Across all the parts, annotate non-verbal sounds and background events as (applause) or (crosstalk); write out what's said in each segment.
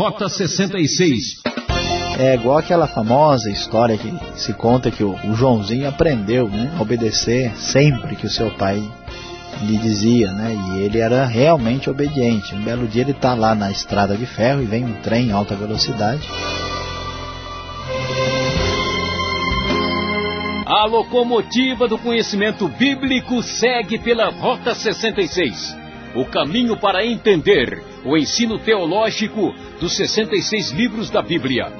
Rota 66. É igual aquela famosa história que se conta que o, o Joãozinho aprendeu né, a obedecer sempre que o seu pai lhe dizia, né? E ele era realmente obediente. Um belo dia ele está lá na estrada de ferro e vem um trem em alta velocidade. A locomotiva do conhecimento bíblico segue pela Rota 66. O caminho para entender o ensino teológico dos 66 livros da Bíblia.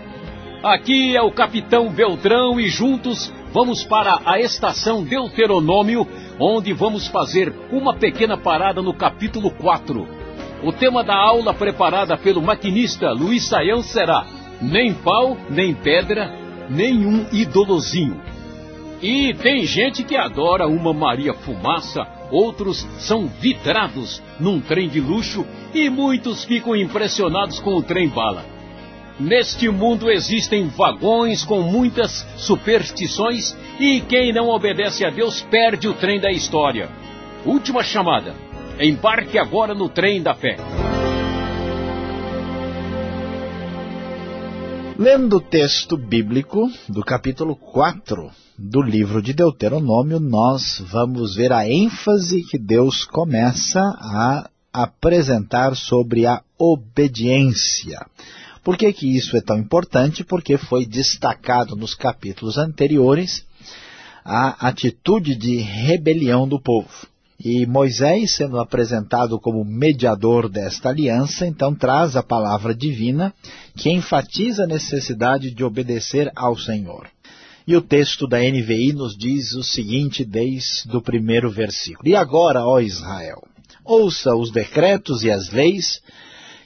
Aqui é o Capitão Beltrão e juntos vamos para a estação Deuteronômio, onde vamos fazer uma pequena parada no capítulo 4. O tema da aula preparada pelo maquinista Luiz Saião será Nem pau, nem pedra, nenhum idolozinho. E tem gente que adora uma Maria Fumaça, outros são vidrados num trem de luxo e muitos ficam impressionados com o trem bala. Neste mundo existem vagões com muitas superstições e quem não obedece a Deus perde o trem da história. Última chamada. Embarque agora no trem da fé. Lendo o texto bíblico do capítulo 4 do livro de Deuteronômio, nós vamos ver a ênfase que Deus começa a apresentar sobre a obediência. Por que, que isso é tão importante? Porque foi destacado nos capítulos anteriores a atitude de rebelião do povo. E Moisés, sendo apresentado como mediador desta aliança, então traz a palavra divina que enfatiza a necessidade de obedecer ao Senhor. E o texto da NVI nos diz o seguinte desde o primeiro versículo. E agora, ó Israel, ouça os decretos e as leis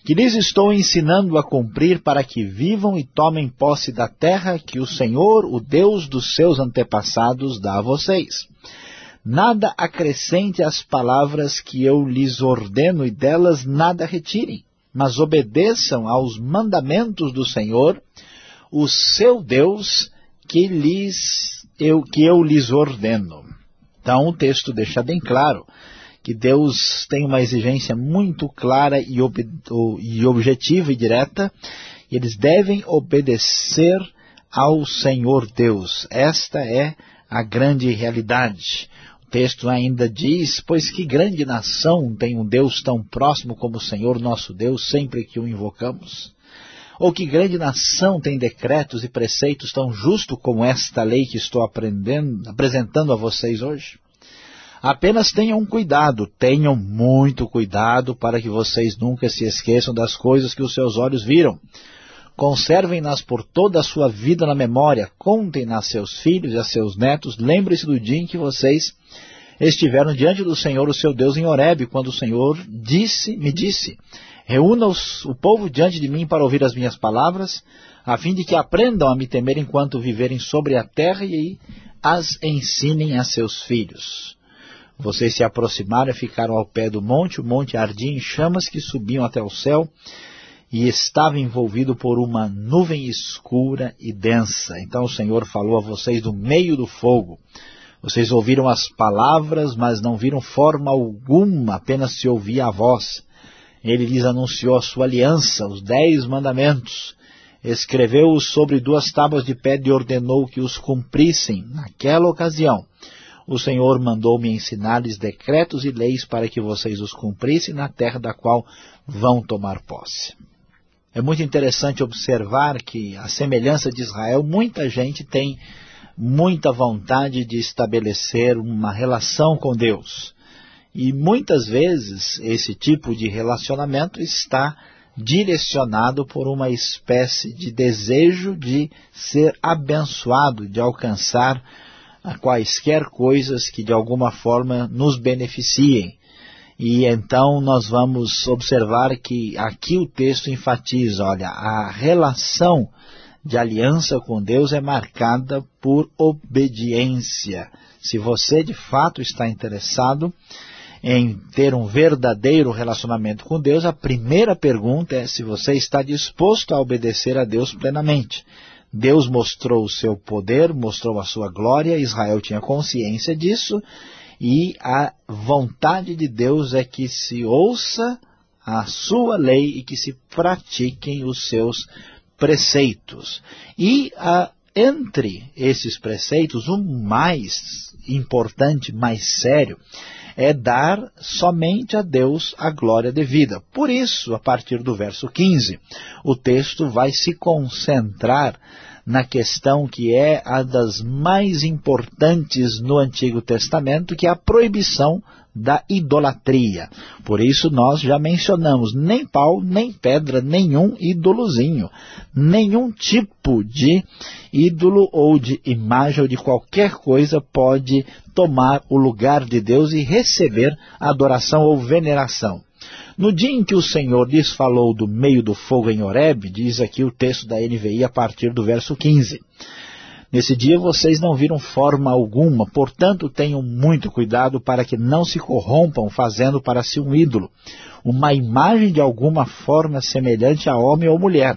que lhes estou ensinando a cumprir para que vivam e tomem posse da terra que o Senhor, o Deus dos seus antepassados, dá a vocês. Nada acrescente às palavras que eu lhes ordeno e delas nada retirem, mas obedeçam aos mandamentos do Senhor, o seu Deus, que, lhes, eu, que eu lhes ordeno. Então o texto deixa bem claro que Deus tem uma exigência muito clara e, ob, e objetiva e direta, e eles devem obedecer ao Senhor Deus. Esta é a grande realidade. Texto ainda diz, pois que grande nação tem um Deus tão próximo como o Senhor nosso Deus, sempre que o invocamos? Ou que grande nação tem decretos e preceitos tão justos como esta lei que estou apresentando a vocês hoje? Apenas tenham cuidado, tenham muito cuidado para que vocês nunca se esqueçam das coisas que os seus olhos viram. Conservem-nas por toda a sua vida na memória, contem-nas a seus filhos e a seus netos, lembre-se do dia em que vocês estiveram diante do Senhor, o seu Deus, em Horebe, quando o Senhor disse, me disse, reúna os, o povo diante de mim para ouvir as minhas palavras, a fim de que aprendam a me temer enquanto viverem sobre a terra e as ensinem a seus filhos. Vocês se aproximaram e ficaram ao pé do monte, o monte ardia em chamas que subiam até o céu e estava envolvido por uma nuvem escura e densa. Então o Senhor falou a vocês do meio do fogo. Vocês ouviram as palavras, mas não viram forma alguma, apenas se ouvia a voz. Ele lhes anunciou a sua aliança, os dez mandamentos. Escreveu-os sobre duas tábuas de pedra e ordenou que os cumprissem naquela ocasião o Senhor mandou-me ensinar-lhes decretos e leis para que vocês os cumprissem na terra da qual vão tomar posse. É muito interessante observar que, a semelhança de Israel, muita gente tem muita vontade de estabelecer uma relação com Deus. E muitas vezes esse tipo de relacionamento está direcionado por uma espécie de desejo de ser abençoado, de alcançar a quaisquer coisas que de alguma forma nos beneficiem. E então nós vamos observar que aqui o texto enfatiza, olha, a relação de aliança com Deus é marcada por obediência. Se você de fato está interessado em ter um verdadeiro relacionamento com Deus, a primeira pergunta é se você está disposto a obedecer a Deus plenamente. Deus mostrou o seu poder, mostrou a sua glória, Israel tinha consciência disso, e a vontade de Deus é que se ouça a sua lei e que se pratiquem os seus preceitos. E a, entre esses preceitos, o mais importante, mais sério, é dar somente a Deus a glória devida. Por isso, a partir do verso 15, o texto vai se concentrar na questão que é a das mais importantes no Antigo Testamento, que é a proibição da idolatria. Por isso nós já mencionamos nem pau, nem pedra, nenhum ídolozinho, nenhum tipo de ídolo ou de imagem ou de qualquer coisa pode tomar o lugar de Deus e receber adoração ou veneração. No dia em que o Senhor lhes falou do meio do fogo em Horeb, diz aqui o texto da NVI a partir do verso 15. Nesse dia vocês não viram forma alguma, portanto tenham muito cuidado para que não se corrompam fazendo para si um ídolo, uma imagem de alguma forma semelhante a homem ou mulher,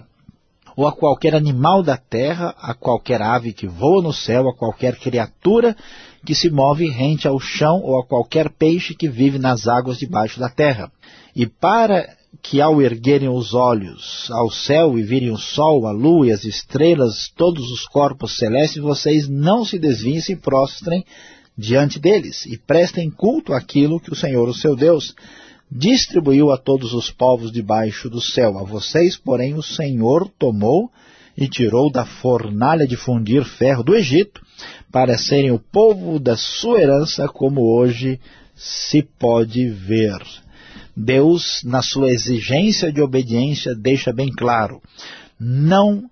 ou a qualquer animal da terra, a qualquer ave que voa no céu, a qualquer criatura que se move rente ao chão, ou a qualquer peixe que vive nas águas debaixo da terra. E para que ao erguerem os olhos ao céu e virem o sol, a lua e as estrelas, todos os corpos celestes, vocês não se desviem e se prostrem diante deles e prestem culto àquilo que o Senhor, o seu Deus, distribuiu a todos os povos debaixo do céu. A vocês, porém, o Senhor tomou e tirou da fornalha de fundir ferro do Egito, para serem o povo da sua herança, como hoje se pode ver. Deus, na sua exigência de obediência, deixa bem claro, não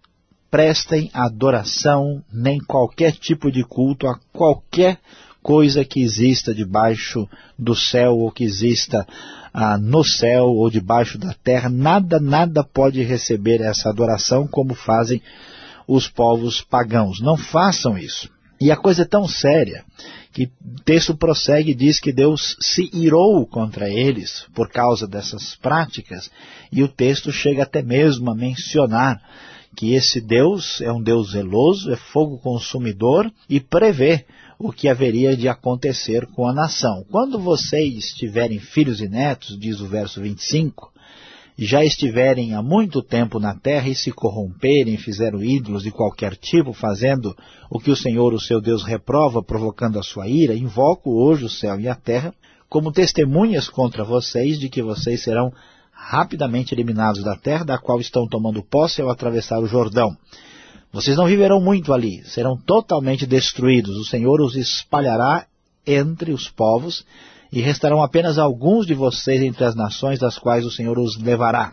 prestem adoração nem qualquer tipo de culto a qualquer coisa que exista debaixo do céu ou que exista ah, no céu ou debaixo da terra. Nada, nada pode receber essa adoração como fazem os povos pagãos. Não façam isso. E a coisa é tão séria que o texto prossegue e diz que Deus se irou contra eles por causa dessas práticas, e o texto chega até mesmo a mencionar que esse Deus é um Deus zeloso, é fogo consumidor e prevê o que haveria de acontecer com a nação. Quando vocês tiverem filhos e netos, diz o verso 25, já estiverem há muito tempo na terra e se corromperem, fizeram ídolos de qualquer tipo, fazendo o que o Senhor, o seu Deus, reprova, provocando a sua ira, invoco hoje o céu e a terra como testemunhas contra vocês de que vocês serão rapidamente eliminados da terra da qual estão tomando posse ao atravessar o Jordão. Vocês não viverão muito ali, serão totalmente destruídos. O Senhor os espalhará entre os povos e restarão apenas alguns de vocês entre as nações das quais o Senhor os levará.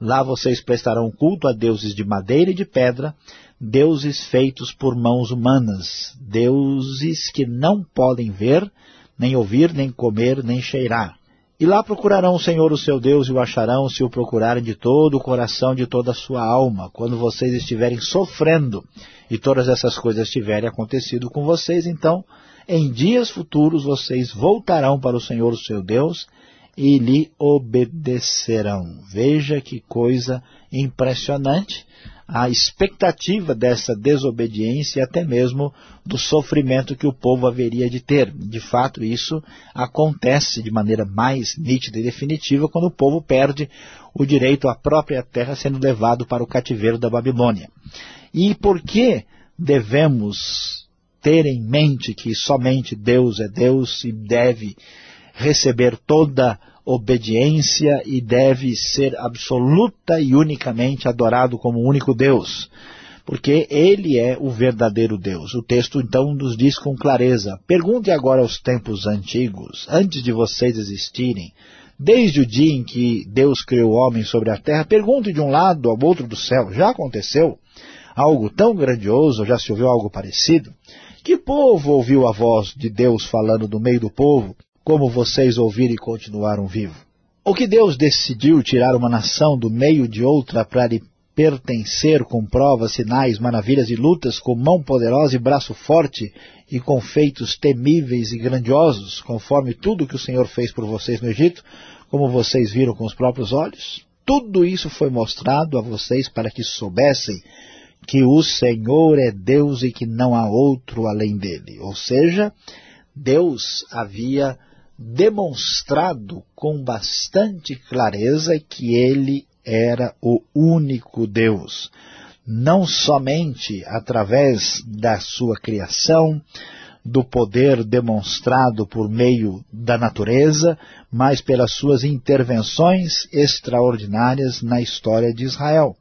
Lá vocês prestarão culto a deuses de madeira e de pedra, deuses feitos por mãos humanas, deuses que não podem ver, nem ouvir, nem comer, nem cheirar. E lá procurarão o Senhor o seu Deus e o acharão se o procurarem de todo o coração, de toda a sua alma. Quando vocês estiverem sofrendo e todas essas coisas tiverem acontecido com vocês, então em dias futuros vocês voltarão para o Senhor, o seu Deus, e lhe obedecerão. Veja que coisa impressionante a expectativa dessa desobediência e até mesmo do sofrimento que o povo haveria de ter. De fato, isso acontece de maneira mais nítida e definitiva quando o povo perde o direito à própria terra sendo levado para o cativeiro da Babilônia. E por que devemos ter em mente que somente Deus é Deus e deve receber toda obediência e deve ser absoluta e unicamente adorado como único Deus, porque Ele é o verdadeiro Deus. O texto então nos diz com clareza, pergunte agora aos tempos antigos, antes de vocês existirem, desde o dia em que Deus criou o homem sobre a terra, pergunte de um lado ao outro do céu, já aconteceu algo tão grandioso, já se ouviu algo parecido? Que povo ouviu a voz de Deus falando no meio do povo, como vocês ouviram e continuaram vivos? Ou que Deus decidiu tirar uma nação do meio de outra para lhe pertencer com provas, sinais, maravilhas e lutas, com mão poderosa e braço forte, e com feitos temíveis e grandiosos, conforme tudo que o Senhor fez por vocês no Egito, como vocês viram com os próprios olhos? Tudo isso foi mostrado a vocês para que soubessem que o Senhor é Deus e que não há outro além dele. Ou seja, Deus havia demonstrado com bastante clareza que ele era o único Deus, não somente através da sua criação, do poder demonstrado por meio da natureza, mas pelas suas intervenções extraordinárias na história de Israel.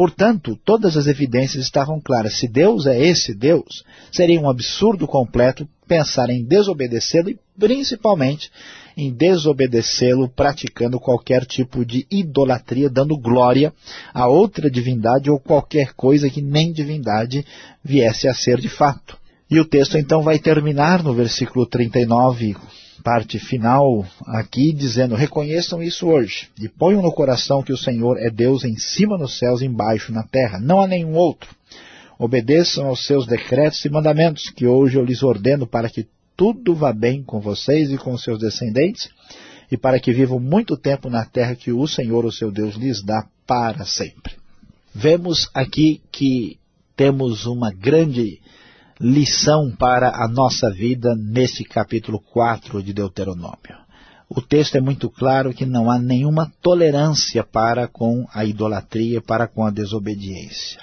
Portanto, todas as evidências estavam claras. Se Deus é esse Deus, seria um absurdo completo pensar em desobedecê-lo e, principalmente, em desobedecê-lo praticando qualquer tipo de idolatria, dando glória a outra divindade ou qualquer coisa que nem divindade viesse a ser de fato. E o texto então vai terminar no versículo 39, parte final aqui, dizendo, reconheçam isso hoje, e ponham no coração que o Senhor é Deus em cima nos céus e embaixo na terra, não há nenhum outro. Obedeçam aos seus decretos e mandamentos, que hoje eu lhes ordeno para que tudo vá bem com vocês e com seus descendentes, e para que vivam muito tempo na terra que o Senhor, o seu Deus, lhes dá para sempre. Vemos aqui que temos uma grande lição para a nossa vida nesse capítulo 4 de Deuteronômio. O texto é muito claro que não há nenhuma tolerância para com a idolatria, para com a desobediência.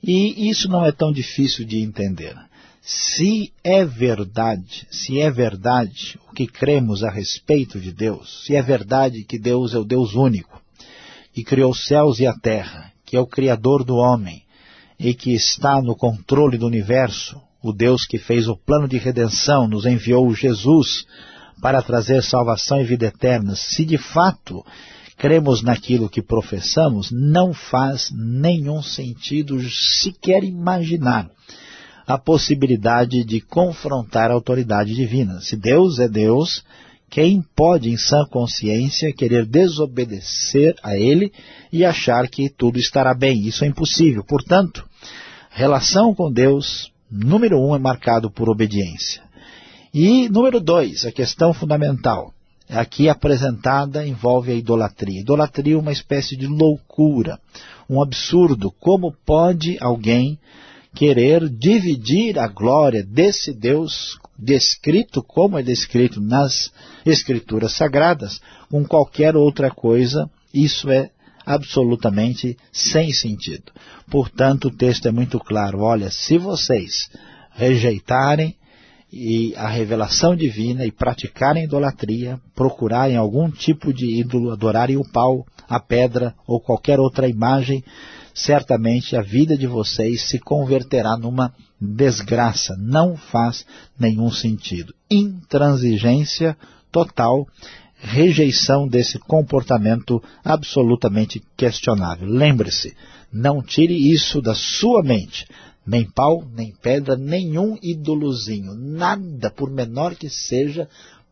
E isso não é tão difícil de entender. Se é verdade, se é verdade o que cremos a respeito de Deus, se é verdade que Deus é o Deus único, que criou os céus e a terra, que é o Criador do homem, e que está no controle do universo, o Deus que fez o plano de redenção, nos enviou Jesus para trazer salvação e vida eterna, se de fato cremos naquilo que professamos, não faz nenhum sentido sequer imaginar a possibilidade de confrontar a autoridade divina. Se Deus é Deus, quem pode, em sã consciência, querer desobedecer a Ele e achar que tudo estará bem? Isso é impossível. Portanto, relação com Deus número um é marcado por obediência. E número dois, a questão fundamental, aqui apresentada envolve a idolatria. Idolatria é uma espécie de loucura, um absurdo. Como pode alguém querer dividir a glória desse Deus descrito como é descrito nas escrituras sagradas com qualquer outra coisa? Isso é absolutamente sem sentido. Portanto, o texto é muito claro. Olha, se vocês rejeitarem e a revelação divina e praticarem idolatria, procurarem algum tipo de ídolo, adorarem o pau, a pedra ou qualquer outra imagem, certamente a vida de vocês se converterá numa desgraça. Não faz nenhum sentido. Intransigência total rejeição desse comportamento absolutamente questionável. Lembre-se, não tire isso da sua mente. Nem pau, nem pedra, nenhum ídolozinho, nada, por menor que seja,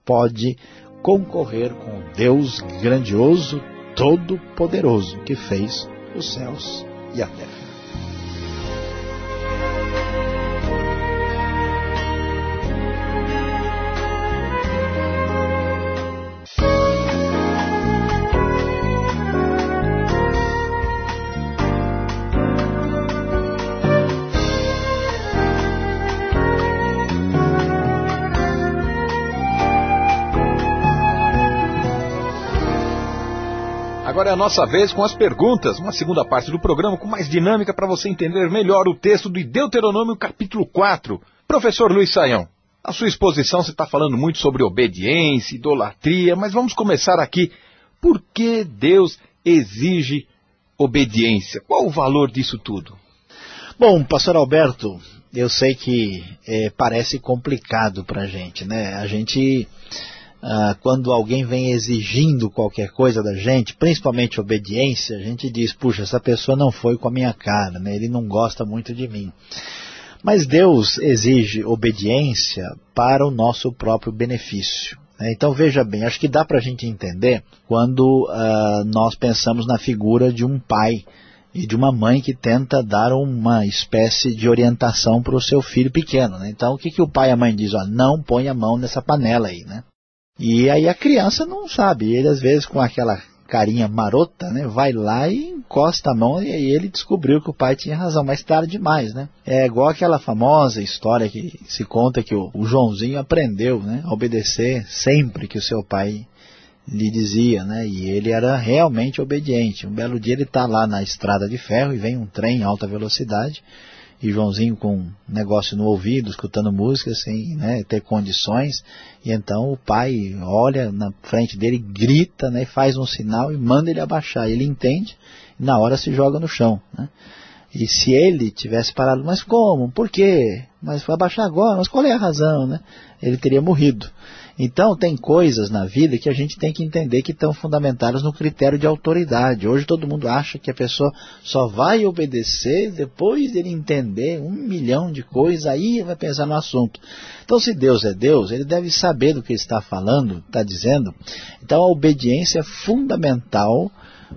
pode concorrer com o Deus grandioso, todo-poderoso, que fez os céus e a terra. Agora é a nossa vez com as perguntas, uma segunda parte do programa com mais dinâmica para você entender melhor o texto do Deuteronômio capítulo 4. Professor Luiz Saião, a sua exposição você está falando muito sobre obediência, idolatria, mas vamos começar aqui. Por que Deus exige obediência? Qual o valor disso tudo? Bom, pastor Alberto, eu sei que é, parece complicado para a gente, né? A gente ah, quando alguém vem exigindo qualquer coisa da gente, principalmente obediência, a gente diz, puxa, essa pessoa não foi com a minha cara, né? ele não gosta muito de mim. Mas Deus exige obediência para o nosso próprio benefício. Né? Então veja bem, acho que dá para a gente entender quando uh, nós pensamos na figura de um pai e de uma mãe que tenta dar uma espécie de orientação para o seu filho pequeno. Né? Então o que, que o pai e a mãe diz? Ó, não põe a mão nessa panela aí. Né? E aí a criança não sabe, ele às vezes com aquela carinha marota, né, vai lá e encosta a mão e aí ele descobriu que o pai tinha razão, mas tarde demais, né? É igual aquela famosa história que se conta que o, o Joãozinho aprendeu, né, a obedecer sempre que o seu pai lhe dizia, né? E ele era realmente obediente. Um belo dia ele está lá na estrada de ferro e vem um trem em alta velocidade e Joãozinho com um negócio no ouvido, escutando música sem né, ter condições. E então o pai olha na frente dele, grita, né, faz um sinal e manda ele abaixar. Ele entende e na hora se joga no chão. Né? E se ele tivesse parado, mas como? Por quê? Mas foi abaixar agora, mas qual é a razão? Né? Ele teria morrido. Então, tem coisas na vida que a gente tem que entender que estão fundamentadas no critério de autoridade. Hoje todo mundo acha que a pessoa só vai obedecer depois dele entender um milhão de coisas, aí vai pensar no assunto. Então, se Deus é Deus, ele deve saber do que está falando, está dizendo. Então, a obediência é fundamental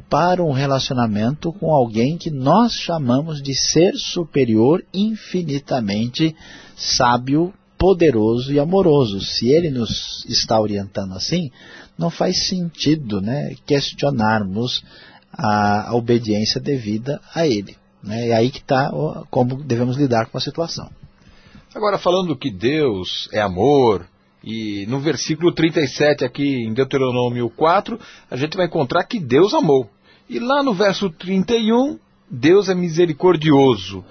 para um relacionamento com alguém que nós chamamos de ser superior infinitamente sábio, poderoso e amoroso. Se ele nos está orientando assim, não faz sentido né, questionarmos a, a obediência devida a ele. Né? É aí que está como devemos lidar com a situação. Agora, falando que Deus é amor, e no versículo 37 aqui em Deuteronômio 4, a gente vai encontrar que Deus amou. E lá no verso 31, Deus é misericordioso.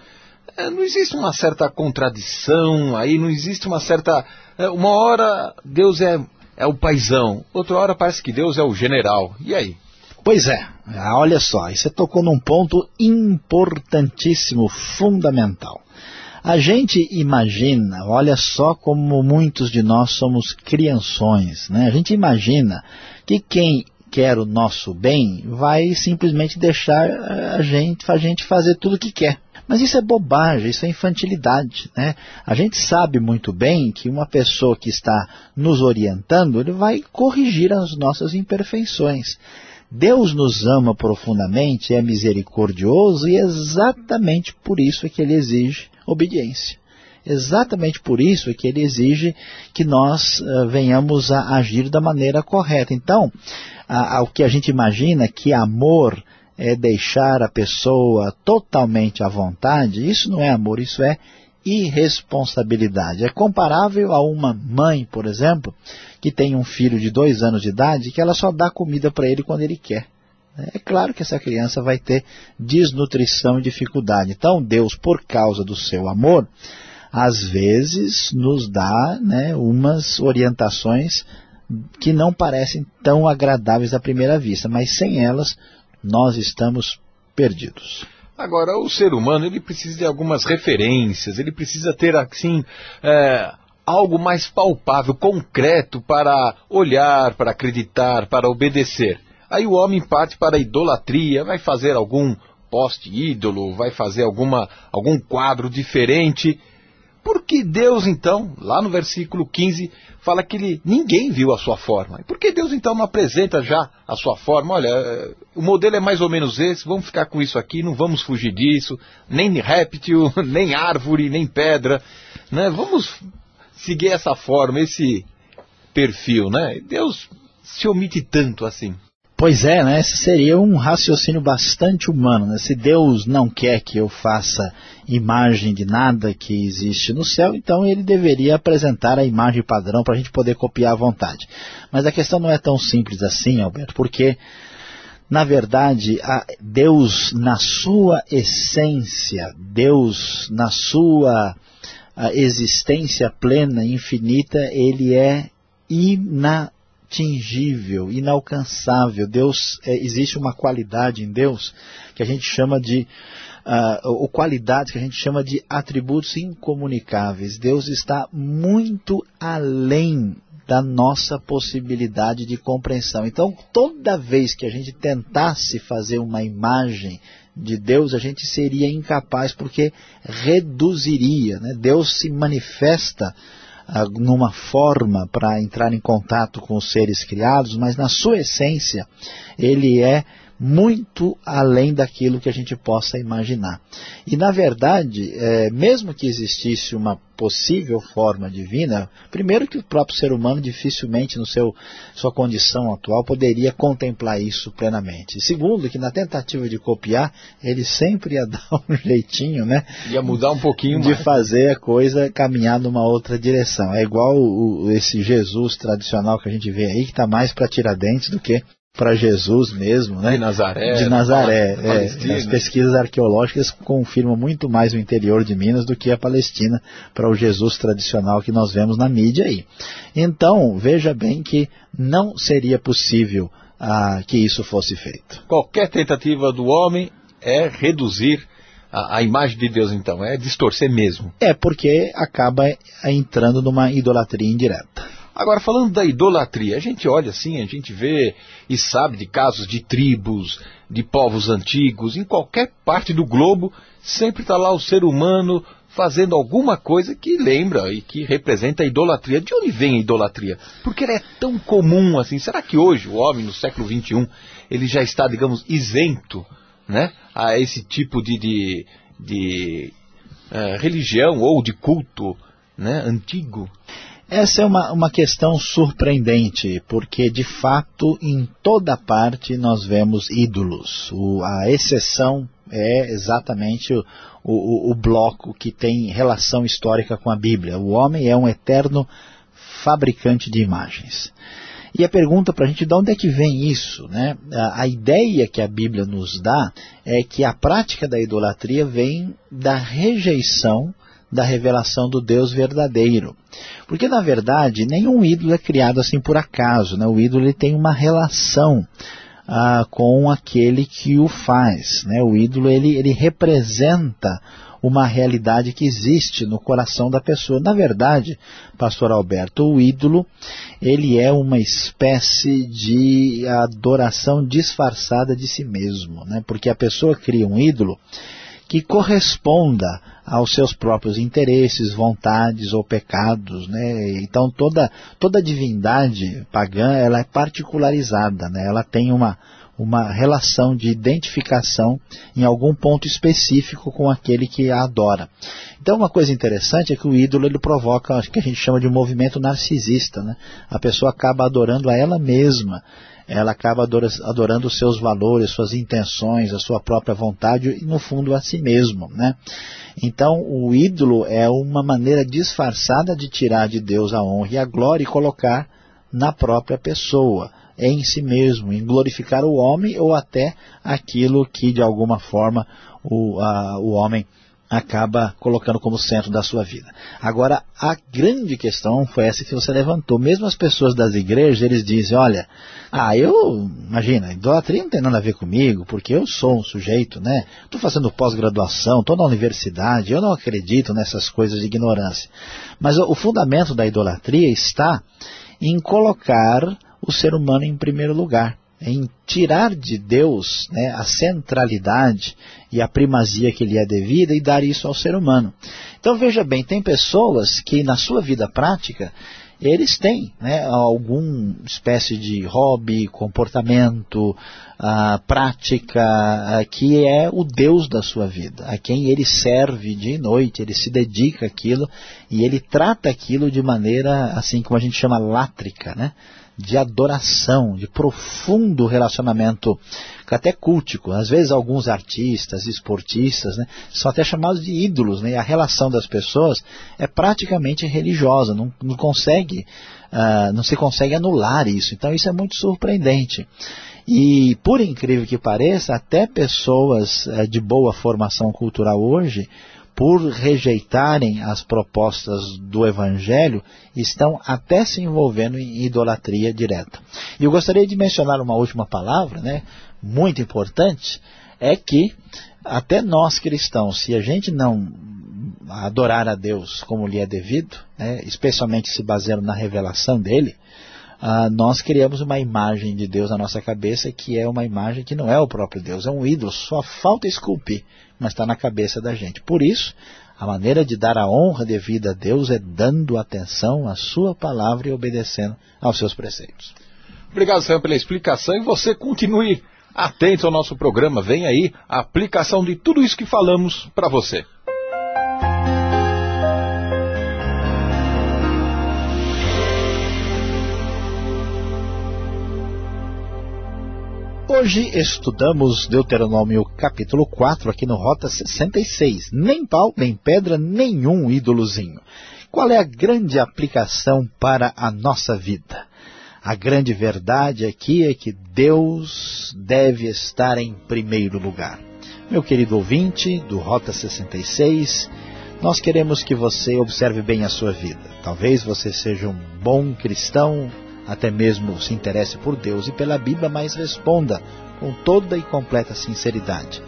É, não existe uma certa contradição aí, não existe uma certa... É, uma hora Deus é, é o paizão, outra hora parece que Deus é o general. E aí? Pois é, olha só, você tocou num ponto importantíssimo, fundamental. A gente imagina, olha só como muitos de nós somos crianções, né? A gente imagina que quem quer o nosso bem vai simplesmente deixar a gente, a gente fazer tudo o que quer. Mas isso é bobagem, isso é infantilidade. Né? A gente sabe muito bem que uma pessoa que está nos orientando, ele vai corrigir as nossas imperfeições. Deus nos ama profundamente, é misericordioso e exatamente por isso é que ele exige obediência. Exatamente por isso é que ele exige que nós uh, venhamos a agir da maneira correta. Então, o que a gente imagina que amor é deixar a pessoa totalmente à vontade, isso não é amor, isso é irresponsabilidade. É comparável a uma mãe, por exemplo, que tem um filho de dois anos de idade que ela só dá comida para ele quando ele quer. É claro que essa criança vai ter desnutrição e dificuldade. Então Deus, por causa do seu amor, às vezes nos dá né, umas orientações que não parecem tão agradáveis à primeira vista, mas sem elas nós estamos perdidos. Agora, o ser humano ele precisa de algumas referências, ele precisa ter assim é, algo mais palpável, concreto para olhar, para acreditar, para obedecer. Aí o homem parte para a idolatria, vai fazer algum poste ídolo, vai fazer alguma, algum quadro diferente por que Deus, então, lá no versículo 15, fala que ele, ninguém viu a sua forma? Por que Deus, então, não apresenta já a sua forma? Olha, o modelo é mais ou menos esse, vamos ficar com isso aqui, não vamos fugir disso, nem réptil, (laughs) nem árvore, nem pedra. Né? Vamos seguir essa forma, esse perfil. Né? Deus se omite tanto assim. Pois é, né? Esse seria um raciocínio bastante humano. Né? Se Deus não quer que eu faça imagem de nada que existe no céu, então ele deveria apresentar a imagem padrão para a gente poder copiar à vontade. Mas a questão não é tão simples assim, Alberto, porque, na verdade, Deus, na sua essência, Deus, na sua existência plena, infinita, ele é inatingível inatingível, inalcançável. Deus, é, existe uma qualidade em Deus que a gente chama de, uh, ou qualidades que a gente chama de atributos incomunicáveis. Deus está muito além da nossa possibilidade de compreensão. Então, toda vez que a gente tentasse fazer uma imagem de Deus, a gente seria incapaz, porque reduziria. Né? Deus se manifesta numa forma para entrar em contato com os seres criados, mas na sua essência ele é muito além daquilo que a gente possa imaginar. E, na verdade, é, mesmo que existisse uma possível forma divina, primeiro que o próprio ser humano dificilmente, no seu sua condição atual, poderia contemplar isso plenamente. Segundo, que na tentativa de copiar, ele sempre ia (laughs) dar um jeitinho, né? Ia mudar um pouquinho De mais. fazer a coisa caminhar numa outra direção. É igual o, esse Jesus tradicional que a gente vê aí, que está mais para Tiradentes do que para Jesus mesmo, né? De Nazaré. De Nazaré. Na É, as pesquisas arqueológicas confirmam muito mais o interior de Minas do que a Palestina para o Jesus tradicional que nós vemos na mídia aí. Então, veja bem que não seria possível ah, que isso fosse feito. Qualquer tentativa do homem é reduzir a, a imagem de Deus, então, é distorcer mesmo. É porque acaba entrando numa idolatria indireta. Agora, falando da idolatria, a gente olha assim, a gente vê e sabe de casos de tribos, de povos antigos, em qualquer parte do globo, sempre está lá o ser humano fazendo alguma coisa que lembra e que representa a idolatria. De onde vem a idolatria? Porque ela é tão comum assim. Será que hoje o homem, no século XXI, ele já está, digamos, isento né, a esse tipo de, de, de eh, religião ou de culto né, antigo? Essa é uma, uma questão surpreendente, porque de fato em toda parte nós vemos ídolos. O, a exceção é exatamente o, o, o bloco que tem relação histórica com a Bíblia. O homem é um eterno fabricante de imagens. E a pergunta para a gente, de onde é que vem isso? Né? A, a, ideia que a Bíblia nos dá é que a prática da idolatria vem da rejeição da revelação do Deus verdadeiro. Porque, na verdade, nenhum ídolo é criado assim por acaso. Né? O ídolo tem uma relação ah, com aquele que o faz. Né? O ídolo ele, ele representa uma realidade que existe no coração da pessoa. Na verdade, pastor Alberto, o ídolo, ele é uma espécie de adoração disfarçada de si mesmo, né? Porque a pessoa cria um ídolo que corresponda aos seus próprios interesses, vontades ou pecados, né? Então toda toda divindade pagã, ela é particularizada, né? Ela tem uma uma relação de identificação em algum ponto específico com aquele que a adora. Então uma coisa interessante é que o ídolo ele provoca o que a gente chama de movimento narcisista. Né? A pessoa acaba adorando a ela mesma, ela acaba adorando os seus valores, suas intenções, a sua própria vontade e no fundo a si mesmo. Né? Então o ídolo é uma maneira disfarçada de tirar de Deus a honra e a glória e colocar na própria pessoa em si mesmo, em glorificar o homem ou até aquilo que de alguma forma o, a, o homem acaba colocando como centro da sua vida. Agora, a grande questão foi essa que você levantou. Mesmo as pessoas das igrejas, eles dizem, olha, ah, eu, imagina, idolatria não tem nada a ver comigo, porque eu sou um sujeito, né? Estou fazendo pós-graduação, estou na universidade, eu não acredito nessas coisas de ignorância. Mas o, o fundamento da idolatria está em colocar o ser humano em primeiro lugar, em tirar de Deus né, a centralidade e a primazia que lhe é devida e dar isso ao ser humano. Então veja bem, tem pessoas que na sua vida prática eles têm né, alguma espécie de hobby, comportamento, uh, prática, uh, que é o Deus da sua vida, a quem ele serve dia e noite, ele se dedica àquilo e ele trata aquilo de maneira, assim como a gente chama, látrica, né? De adoração, de profundo relacionamento, até cultico. Às vezes alguns artistas, esportistas, né, são até chamados de ídolos, né, a relação das pessoas é praticamente religiosa, não, não, consegue, uh, não se consegue anular isso. Então isso é muito surpreendente. E por incrível que pareça, até pessoas uh, de boa formação cultural hoje, por rejeitarem as propostas do Evangelho, estão até se envolvendo em idolatria direta. E eu gostaria de mencionar uma última palavra, né, muito importante, é que até nós cristãos, se a gente não adorar a Deus como lhe é devido, né, especialmente se baseando na revelação dele, ah, nós criamos uma imagem de Deus na nossa cabeça que é uma imagem que não é o próprio Deus, é um ídolo, só falta esculpir, mas está na cabeça da gente. Por isso, a maneira de dar a honra devida a Deus é dando atenção à sua palavra e obedecendo aos seus preceitos. Obrigado, Sam, pela explicação e você continue Atento ao nosso programa, vem aí a aplicação de tudo isso que falamos para você. Hoje estudamos Deuteronômio capítulo 4 aqui no Rota 66. Nem pau, nem pedra, nenhum ídolozinho. Qual é a grande aplicação para a nossa vida? A grande verdade aqui é que Deus deve estar em primeiro lugar. Meu querido ouvinte do Rota 66, nós queremos que você observe bem a sua vida. Talvez você seja um bom cristão, até mesmo se interesse por Deus e pela Bíblia, mas responda com toda e completa sinceridade.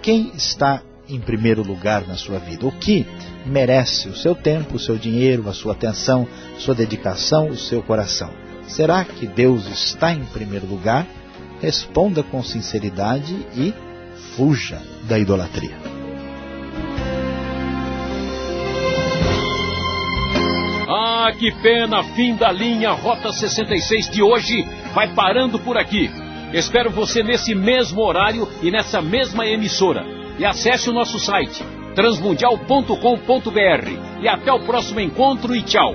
Quem está em primeiro lugar na sua vida? O que merece o seu tempo, o seu dinheiro, a sua atenção, sua dedicação, o seu coração? Será que Deus está em primeiro lugar? Responda com sinceridade e fuja da idolatria. Que pena, fim da linha Rota 66 de hoje vai parando por aqui. Espero você nesse mesmo horário e nessa mesma emissora. E acesse o nosso site transmundial.com.br. E até o próximo encontro e tchau.